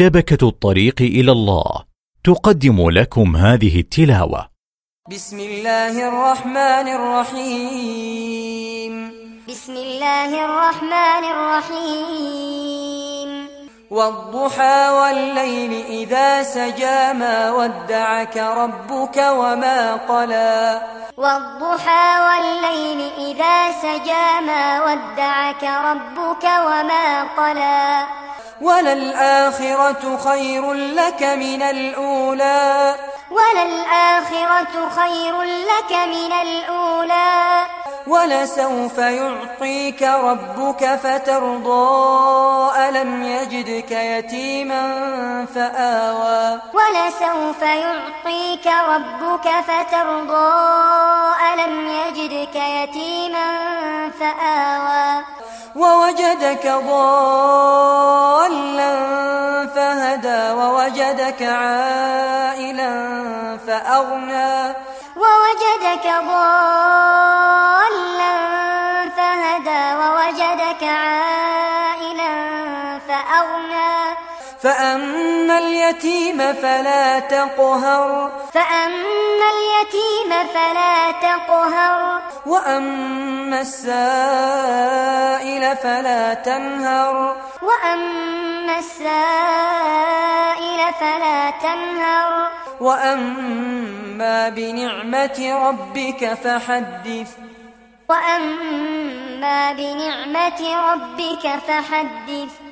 شبكة الطريق إلى الله. تقدم لكم هذه التلاوة. بسم الله الرحمن الرحيم. بسم الله الرحمن الرحيم. والضحى والليل إذا سجى ما ودعك ربك وما قلى. والضحى والليل إذا سجى ما ودعك ربك وما قلى. وللآخرة خير لك من الأولى. وللآخرة خير لك من الأولى. ولسوف يعطيك ربك فترضى ألم يجدك يتيما فآوى. ولسوف يعطيك ربك فترضى ألم يجدك يتيما فآوى. ووجدك ضالا فهدى ووجدك عائلا فأغنى. ووجدك ضالا فهدى. ووجدك عائلا فأغنى. فأما اليتيم فلا تقهر. فأما اليتيم فلا تقهر. وأما السائل فلا تنهر. وأما السائل فلا تنهر. وأما بنعمة ربك فحدث. وأما بنعمة ربك فحدث.